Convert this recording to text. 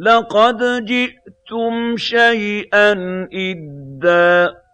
لَّقَدْ جِئْتُمْ شَيْئًا إِدًّا